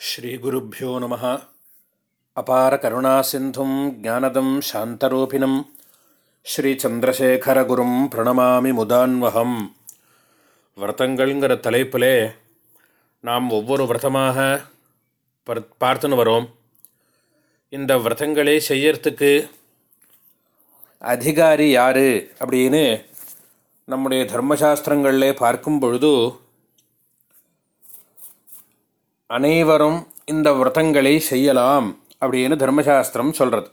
ஸ்ரீகுருப்போ நம. அபார கருணாசிந்தும் ஜானதம் சாந்தரூபிணம். ஸ்ரீச்சந்திரசேகரகுரும் பிரணமாமி முதான்வகம். விரதங்கள்ங்கிற தலைப்பிலே நாம் ஒவ்வொரு விரதமாக பார்த்துன்னு வரோம். இந்த விரதங்களை செய்யறதுக்கு அதிகாரி யார் அப்படின்னு நம்முடைய தர்மசாஸ்திரங்களில் பார்க்கும் பொழுது அனைவரும் இந்த விரதங்களை செய்யலாம் அப்படின்னு தர்மசாஸ்திரம் சொல்கிறது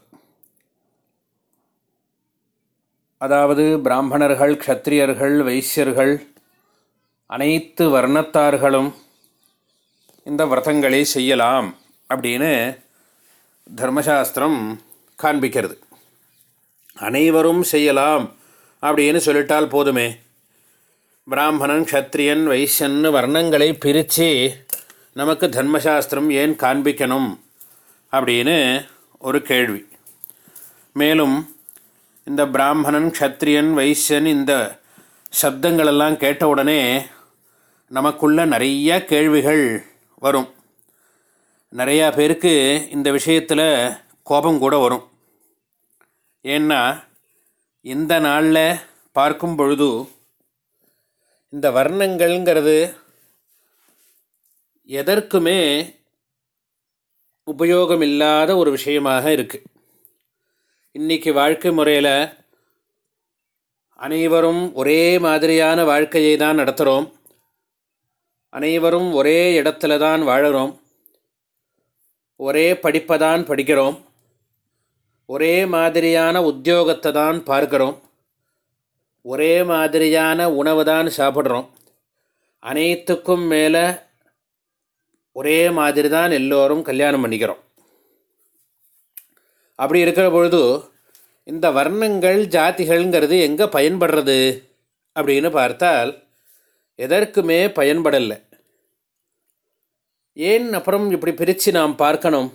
அதாவது பிராமணர்கள் க்ஷத்திரியர்கள் வைசியர்கள் அனைத்து வர்ணத்தார்களும் இந்த விரதங்களை செய்யலாம் அப்படின்னு தர்மசாஸ்திரம் காண்பிக்கிறது. அனைவரும் செய்யலாம் அப்படின்னு சொல்லிட்டால் போதுமே. பிராமணன் க்ஷத்ரியன் வைசியன்னு வர்ணங்களை பிரித்து நமக்கு தர்மசாஸ்திரம் ஏன் காண்பிக்கணும் அப்படின்னு ஒரு கேள்வி. மேலும் இந்த பிராமணன் க்ஷத்ரியன் வைசியன் இந்த சப்தங்களெல்லாம் கேட்ட உடனே நமக்குள்ள நிறைய கேள்விகள் வரும். நிறையா பேருக்கு இந்த விஷயத்தில் கோபம் கூட வரும். ஏன்னா இந்த நாளில் பார்க்கும் பொழுது இந்த வர்ணங்கள்ங்கிறது எதற்குமே உபயோகமில்லாத ஒரு விஷயமாக இருக்குது இன்றைக்கி வாழ்க்கை முறையில் அனைவரும் ஒரே மாதிரியான வாழ்க்கையை தான் நடத்துகிறோம் அனைவரும் ஒரே இடத்துல தான் வாழ்கிறோம் ஒரே படிப்பை தான் படிக்கிறோம். ஒரே மாதிரியான உத்தியோகத்தை தான் பார்க்குறோம். ஒரே மாதிரியான உணவு தான் சாப்பிட்றோம். அனைத்துக்கும் மேலே ஒரே மாதிரி தான் எல்லோரும் கல்யாணம் பண்ணிக்கிறோம். அப்படி இருக்கிற பொழுது இந்த வர்ணங்கள் ஜாதிகள்ங்கிறது எங்கே பயன்படுறது? அப்படின்னு பார்த்தால் எதற்குமே பயன்படலை. ஏன் அப்புறம் இப்படி பிரித்து நாம் பார்க்கணும்?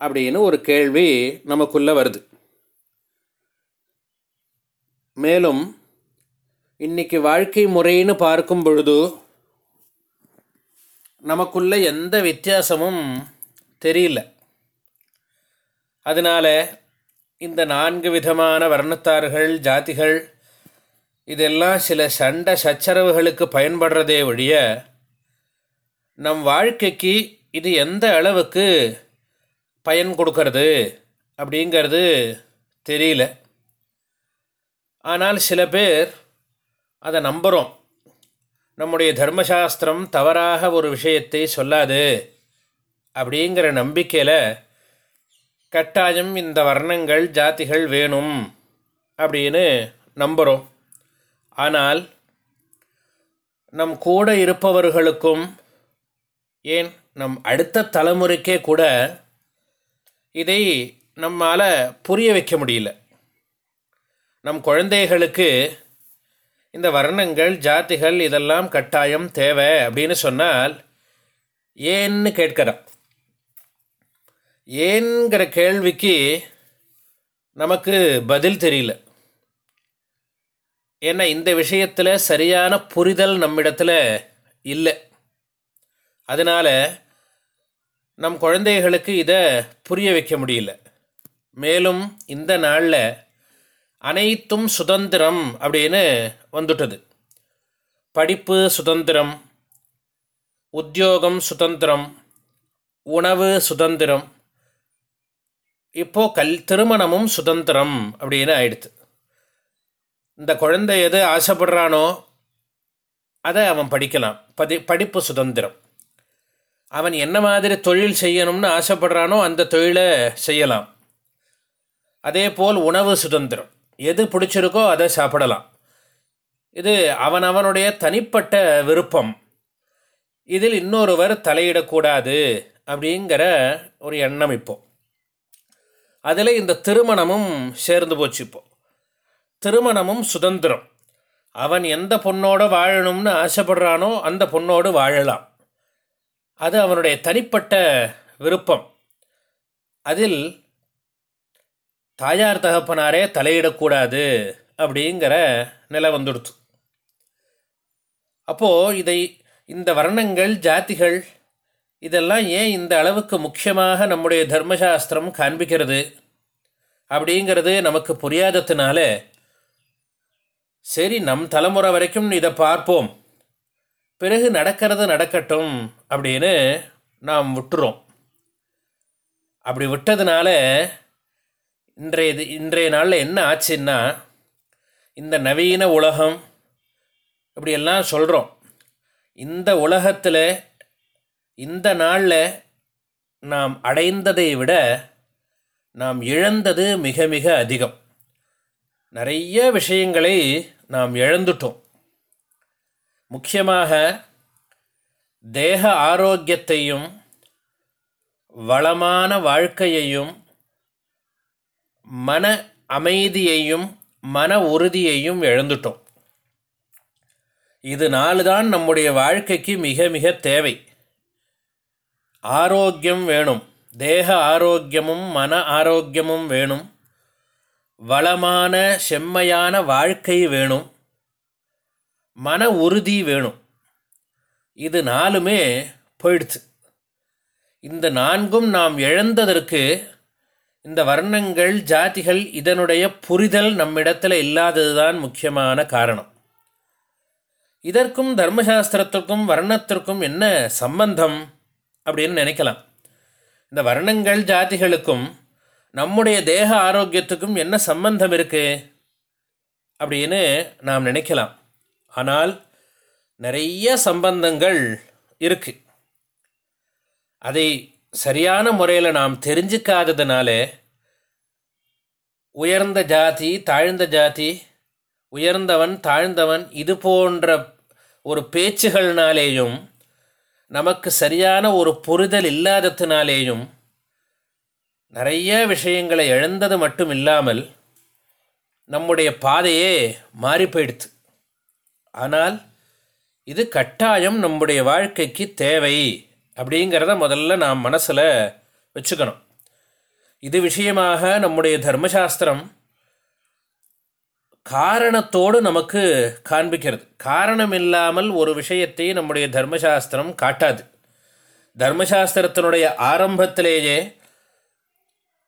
அப்படின்னு ஒரு கேள்வி நமக்குள்ளே வருது. மேலும் இன்றைக்கி வாழ்க்கை முறைன்னு பார்க்கும் பொழுது நமக்குள்ள எந்த வித்தியாசமும் தெரியல. அதனால் இந்த நான்கு விதமான வர்ணத்தார்கள் ஜாதிகள் இதெல்லாம் சில சண்டை சச்சரவுகளுக்கு பயன்படுறதே ஒழிய நம் வாழ்க்கைக்கு இது எந்த அளவுக்கு பயன் கொடுக்கறது அப்படிங்கிறது தெரியல. ஆனால் சில பேர் அதை நம்புகிறோம் நம்முடைய தர்மசாஸ்திரம் தவறாக ஒரு விஷயத்தை சொல்லாது அப்படிங்கிற நம்பிக்கையில் கட்டாயம் இந்த வர்ணங்கள் ஜாதிகள் வேணும் அப்படின்னு நம்புகிறோம் ஆனால் நம் கூட இருப்பவர்களுக்கும் ஏன் நம் அடுத்த தலைமுறைக்கே கூட இதை நம்மால் புரிய வைக்க முடியல. நம் குழந்தைகளுக்கு இந்த வர்ணங்கள் ஜாதிகள் இதெல்லாம் கட்டாயம் தேவை அப்படின்னு சொன்னால் ஏன்னு கேட்கிறோம் ஏன்கிற கேள்விக்கு நமக்கு பதில் தெரியல. ஏன்னா இந்த விஷயத்தில் சரியான புரிதல் நம்மிடத்தில் இல்லை. அதனால் நம் குழந்தைகளுக்கு இதை புரிய வைக்க முடியல. மேலும் இந்த நாளில் அனைத்தும் சுதந்திரம் அப்படின்னு வந்துட்டது. படிப்பு சுதந்திரம் உத்தியோகம் சுதந்திரம் உணவு சுதந்திரம் இப்போது கல் திருமணமும் சுதந்திரம் அப்படின்னு ஆயிடுது. இந்த குழந்தை எது ஆசைப்படுறானோ அதை அவன் படிக்கலாம். பதி படிப்பு சுதந்திரம். அவன் என்ன மாதிரி தொழில் செய்யணும்னு ஆசைப்படுறானோ அந்த தொழிலை செய்யலாம். அதே போல் உணவு சுதந்திரம். எது பிடிச்சிருக்கோ அதை சாப்பிடலாம். இது அவனவனுடைய தனிப்பட்ட விருப்பம். இதில் இன்னொருவர் தலையிடக்கூடாது அப்படிங்கிற ஒரு எண்ணம் இப்போ. அதில் இந்த திருமணமும் சேர்ந்து போச்சு இப்போது திருமணமும் சுதந்திரம். அவன் எந்த பொண்ணோட வாழணும்னு ஆசைப்படுறானோ அந்த பொண்ணோடு வாழலாம். அது அவனுடைய தனிப்பட்ட விருப்பம். அதில் தாயார் தகப்பனாரே தலையிடக்கூடாது அப்படிங்கிற நிலை வந்துடுச்சு. அப்போது இதை இந்த வர்ணங்கள் ஜாதிகள் இதெல்லாம் ஏன் இந்த அளவுக்கு முக்கியமாக நம்முடைய தர்மசாஸ்திரம் காண்பிக்கிறது அப்படிங்கிறது நமக்கு புரியாததுனால சரி நம் தலைமுறை வரைக்கும் இதை பார்ப்போம். பிறகு நடக்கிறது நடக்கட்டும் அப்படின்னு நாம் விட்டுறோம். அப்படி விட்டதுனால இன்றைய இது இன்றைய நாளில் என்ன ஆச்சுன்னா இந்த நவீன உலகம் இப்படியெல்லாம் சொல்கிறோம் இந்த உலகத்தில் இந்த நாளில் நாம் அடைந்ததை விட நாம் இழந்தது மிக மிக அதிகம். நிறைய விஷயங்களை நாம் இழந்துட்டோம். முக்கியமாக தேக ஆரோக்கியத்தையும் வளமான வாழ்க்கையையும் மன அமைதியையும் மன உறுதியையும் இழந்துட்டோம். இது நாலு தான் நம்முடைய வாழ்க்கைக்கு மிக மிக தேவை. ஆரோக்கியம் வேணும். தேக ஆரோக்கியமும் மன ஆரோக்கியமும் வேணும். வளமான செம்மையான வாழ்க்கை வேணும். மன உறுதி வேணும். இது நாலுமே போயிடுச்சு. இந்த நான்கும் நாம் இழந்ததற்கு இந்த வர்ணங்கள் ஜாதிகள் இதனுடைய புரிதல் நம்மிடத்தில் இல்லாதது தான் முக்கியமான காரணம். இதற்கும் தர்மசாஸ்திரத்திற்கும் வர்ணத்திற்கும் என்ன சம்பந்தம் அப்படின்னு நினைக்கலாம். இந்த வர்ணங்கள் ஜாதிகளுக்கும் நம்முடைய தேக ஆரோக்கியத்துக்கும் என்ன சம்பந்தம் இருக்குது அப்படின்னு நாம் நினைக்கலாம். ஆனால் நிறைய சம்பந்தங்கள் இருக்குது அதை சரியான முறையில் நாம் தெரிஞ்சுக்காததுனால உயர்ந்த ஜாதி தாழ்ந்த ஜாதி உயர்ந்தவன் தாழ்ந்தவன் இது போன்ற ஒரு பேச்சுகள்னாலேயும் நமக்கு சரியான ஒரு புரிதல் இல்லாததுனாலேயும் நிறைய விஷயங்களை இழந்தது மட்டும் இல்லாமல் நம்முடைய பாதையே மாறி போயிடுது. ஆனால் இது கட்டாயம் நம்முடைய வாழ்க்கைக்கு தேவை. அப்படிங்கிறத முதல்ல நாம் மனசில் வச்சுக்கணும். இது விஷயமாக நம்முடைய தர்மசாஸ்திரம் காரணத்தோடு நமக்கு காண்பிக்கிறது. காரணம் இல்லாமல் ஒரு விஷயத்தை நம்முடைய தர்மசாஸ்திரம் காட்டாது. தர்மசாஸ்திரத்தினுடைய ஆரம்பத்திலேயே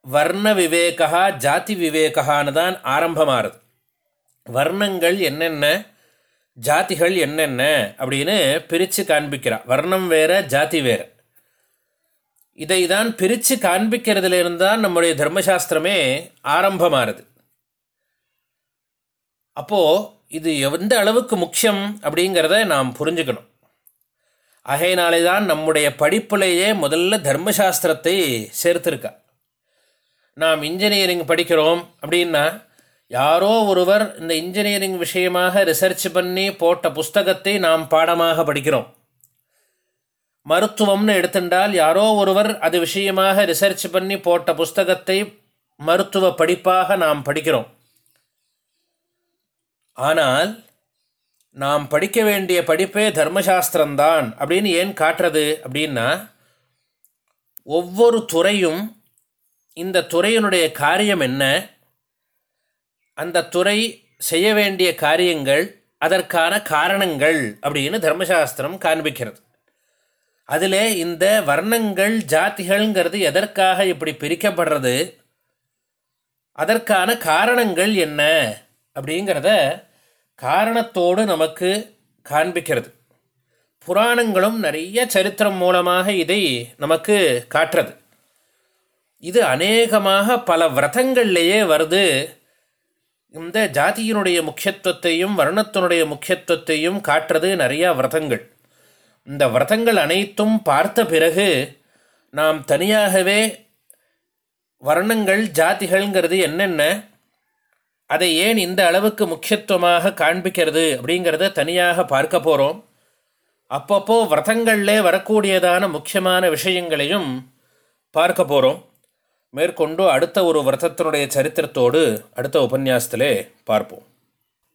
வர்ண விவேகா ஜாதி விவேகான்னு தான் ஆரம்பமாகுது வர்ணங்கள் என்னென்ன? ஜாதிகள் என்னென்ன அப்படின்னு பிரித்து காண்பிக்கிறான் வர்ணம் வேற ஜாதி வேற. இதை தான் பிரித்து காண்பிக்கிறதுலேருந்து தான் நம்முடைய தர்மசாஸ்திரமே ஆரம்பமாகுது அப்போது இது எந்த அளவுக்கு முக்கியம் அப்படிங்கிறத நாம் புரிஞ்சுக்கணும். ஆகையினாலே தான் நம்முடைய படிப்புலேயே முதல்ல தர்மசாஸ்திரத்தை சேர்த்துருக்கா. நாம் இன்ஜினியரிங் படிக்கிறோம் அப்படின்னா யாரோ ஒருவர் இந்த இன்ஜினியரிங் விஷயமாக ரிசர்ச் பண்ணி போட்ட புஸ்தகத்தை நாம் பாடமாக படிக்கிறோம். மருத்துவம்னு எடுத்துட்டால் யாரோ ஒருவர் அது விஷயமாக ரிசர்ச் பண்ணி போட்ட புஸ்தகத்தை மருத்துவ படிப்பாக நாம் படிக்கிறோம். ஆனால் நாம் படிக்க வேண்டிய படிப்பே தர்மசாஸ்திரம்தான். அப்படின்னு ஏன் காட்டுறது அப்படின்னா ஒவ்வொரு துறையும் இந்த துறையினுடைய காரியம் என்ன? அந்த துறை செய்ய வேண்டிய காரியங்கள் அதற்கான காரணங்கள் அப்படின்னு தர்மசாஸ்திரம் காண்பிக்கிறது. அதில் இந்த வர்ணங்கள் ஜாதிகள்ங்கிறது எதற்காக இப்படி பிரிக்கப்படுறது அதற்கான காரணங்கள் என்ன அப்படிங்கிறத காரணத்தோடு நமக்கு காண்பிக்கிறது. புராணங்களும் நிறைய சரித்திரம் மூலமாக இதை நமக்கு காட்டுறது. இது அநேகமாக பல விரதங்கள்லேயே வருது இந்த ஜாதியினுடைய முக்கியத்துவத்தையும் வர்ணத்தினுடைய முக்கியத்துவத்தையும் காட்டுறது நிறையா விரதங்கள். இந்த விரதங்கள் அனைத்தும் பார்த்த பிறகு நாம் தனியாகவே வர்ணங்கள் ஜாதிகள்ங்கிறது என்னென்ன அதை ஏன் இந்த அளவுக்கு முக்கியத்துவமாக காண்பிக்கிறது அப்படிங்கிறத தனியாக பார்க்க போகிறோம் அப்பப்போ விரதங்களில் வரக்கூடியதான முக்கியமான விஷயங்களையும் பார்க்க போகிறோம் மேற்கொண்டு அடுத்த ஒரு விரதத்தினுடைய சரித்திரத்தோடு அடுத்த உபன்யாசத்திலே பார்ப்போம்.